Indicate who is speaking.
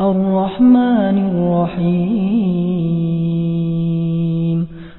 Speaker 1: الرحمن الرحيم.